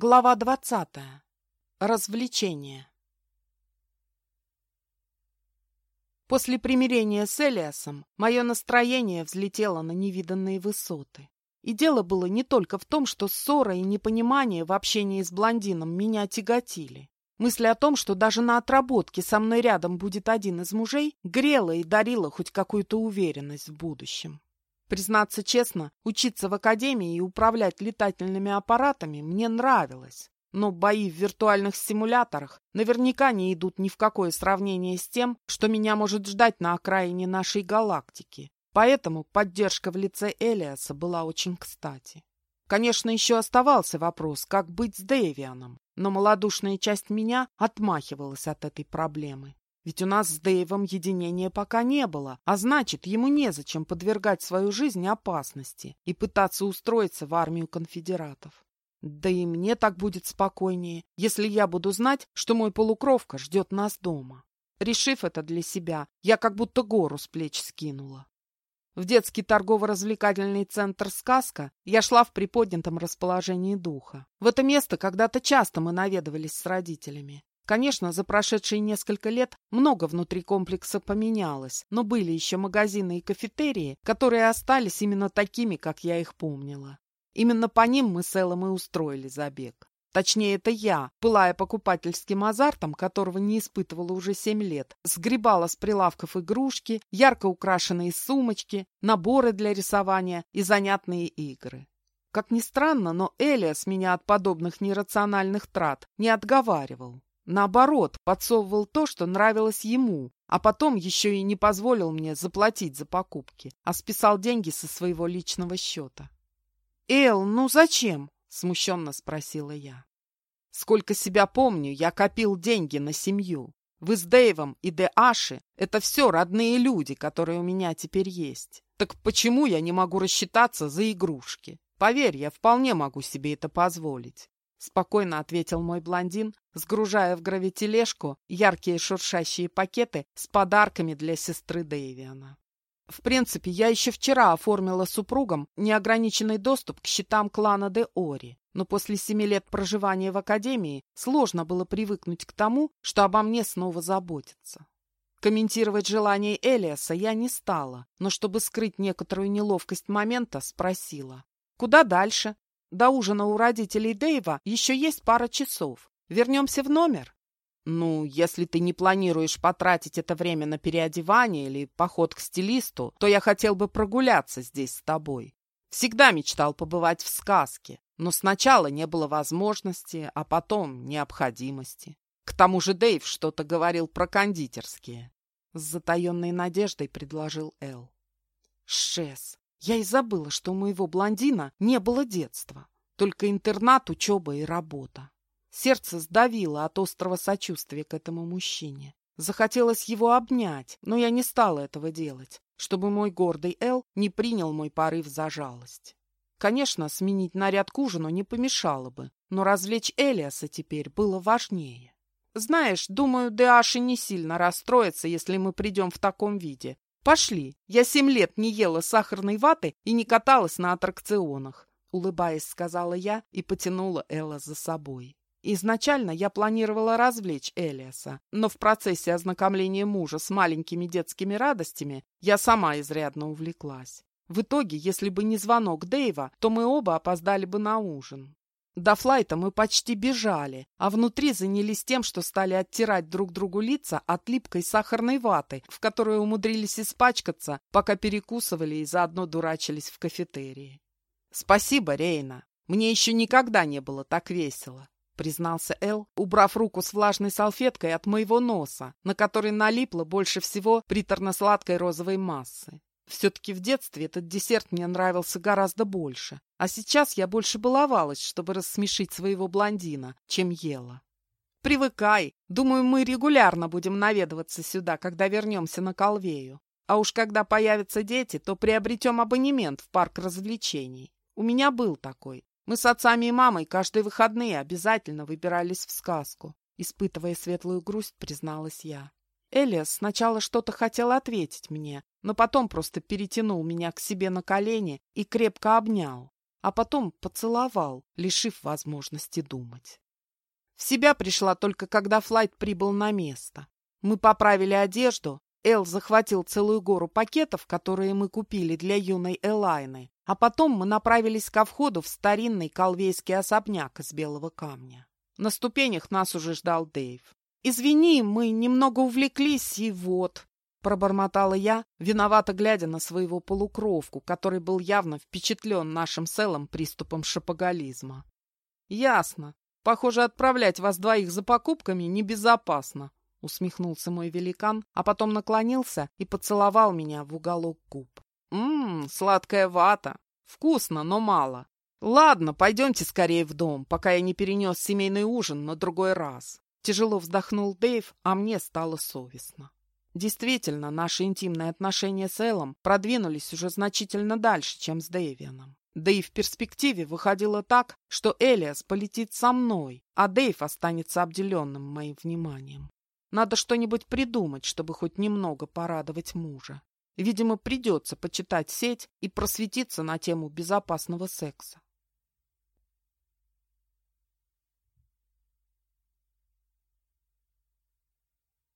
Глава двадцатая. Развлечение. После примирения с Элиасом мое настроение взлетело на невиданные высоты. И дело было не только в том, что ссора и непонимание в общении с блондином меня тяготили. Мысль о том, что даже на отработке со мной рядом будет один из мужей, грела и дарила хоть какую-то уверенность в будущем. Признаться честно, учиться в академии и управлять летательными аппаратами мне нравилось. Но бои в виртуальных симуляторах наверняка не идут ни в какое сравнение с тем, что меня может ждать на окраине нашей галактики. Поэтому поддержка в лице Элиаса была очень кстати. Конечно, еще оставался вопрос, как быть с Дэвианом, но малодушная часть меня отмахивалась от этой проблемы. Ведь у нас с Дэйвом единения пока не было, а значит, ему незачем подвергать свою жизнь опасности и пытаться устроиться в армию конфедератов. Да и мне так будет спокойнее, если я буду знать, что мой полукровка ждет нас дома. Решив это для себя, я как будто гору с плеч скинула. В детский торгово-развлекательный центр «Сказка» я шла в приподнятом расположении духа. В это место когда-то часто мы наведывались с родителями. Конечно, за прошедшие несколько лет много внутри комплекса поменялось, но были еще магазины и кафетерии, которые остались именно такими, как я их помнила. Именно по ним мы с Эллом и устроили забег. Точнее, это я, пылая покупательским азартом, которого не испытывала уже семь лет, сгребала с прилавков игрушки, ярко украшенные сумочки, наборы для рисования и занятные игры. Как ни странно, но Элиас меня от подобных нерациональных трат не отговаривал. Наоборот, подсовывал то, что нравилось ему, а потом еще и не позволил мне заплатить за покупки, а списал деньги со своего личного счета. «Эл, ну зачем?» — смущенно спросила я. «Сколько себя помню, я копил деньги на семью. Вы с Дэйвом и Де Аши — это все родные люди, которые у меня теперь есть. Так почему я не могу рассчитаться за игрушки? Поверь, я вполне могу себе это позволить. — спокойно ответил мой блондин, сгружая в гравитележку яркие шуршащие пакеты с подарками для сестры Дэвиана. В принципе, я еще вчера оформила супругам неограниченный доступ к счетам клана Де Ори, но после семи лет проживания в Академии сложно было привыкнуть к тому, что обо мне снова заботятся. Комментировать желание Элиаса я не стала, но чтобы скрыть некоторую неловкость момента, спросила. «Куда дальше? До ужина у родителей Дэйва еще есть пара часов. Вернемся в номер? Ну, если ты не планируешь потратить это время на переодевание или поход к стилисту, то я хотел бы прогуляться здесь с тобой. Всегда мечтал побывать в сказке, но сначала не было возможности, а потом необходимости. К тому же Дэйв что-то говорил про кондитерские. С затаенной надеждой предложил Эл. Шес, я и забыла, что у моего блондина не было детства, только интернат, учеба и работа. Сердце сдавило от острого сочувствия к этому мужчине. Захотелось его обнять, но я не стала этого делать, чтобы мой гордый Эл не принял мой порыв за жалость. Конечно, сменить наряд к ужину не помешало бы, но развлечь Элиаса теперь было важнее. Знаешь, думаю, Деаши не сильно расстроится, если мы придем в таком виде, «Пошли! Я семь лет не ела сахарной ваты и не каталась на аттракционах», улыбаясь, сказала я и потянула Элла за собой. Изначально я планировала развлечь Элиаса, но в процессе ознакомления мужа с маленькими детскими радостями я сама изрядно увлеклась. В итоге, если бы не звонок Дэйва, то мы оба опоздали бы на ужин. До флайта мы почти бежали, а внутри занялись тем, что стали оттирать друг другу лица от липкой сахарной ваты, в которой умудрились испачкаться, пока перекусывали и заодно дурачились в кафетерии. «Спасибо, Рейна. Мне еще никогда не было так весело», — признался Эл, убрав руку с влажной салфеткой от моего носа, на который налипло больше всего приторно-сладкой розовой массы. Все-таки в детстве этот десерт мне нравился гораздо больше, а сейчас я больше баловалась, чтобы рассмешить своего блондина, чем ела. Привыкай. Думаю, мы регулярно будем наведываться сюда, когда вернемся на Колвею. А уж когда появятся дети, то приобретем абонемент в парк развлечений. У меня был такой. Мы с отцами и мамой каждые выходные обязательно выбирались в сказку. Испытывая светлую грусть, призналась я. Элиас сначала что-то хотел ответить мне, но потом просто перетянул меня к себе на колени и крепко обнял. а потом поцеловал, лишив возможности думать. В себя пришла только когда Флайт прибыл на место. Мы поправили одежду, Эл захватил целую гору пакетов, которые мы купили для юной Элайны, а потом мы направились ко входу в старинный колвейский особняк из белого камня. На ступенях нас уже ждал Дэйв. «Извини, мы немного увлеклись, и вот...» Пробормотала я, виновато глядя на своего полукровку, который был явно впечатлен нашим селом приступом шапоголизма. «Ясно. Похоже, отправлять вас двоих за покупками небезопасно», — усмехнулся мой великан, а потом наклонился и поцеловал меня в уголок губ. «Ммм, сладкая вата. Вкусно, но мало. Ладно, пойдемте скорее в дом, пока я не перенес семейный ужин на другой раз». Тяжело вздохнул Дэйв, а мне стало совестно. Действительно, наши интимные отношения с Эллом продвинулись уже значительно дальше, чем с Дэйвианом. Да и в перспективе выходило так, что Элиас полетит со мной, а Дэйв останется обделенным моим вниманием. Надо что-нибудь придумать, чтобы хоть немного порадовать мужа. Видимо, придется почитать сеть и просветиться на тему безопасного секса.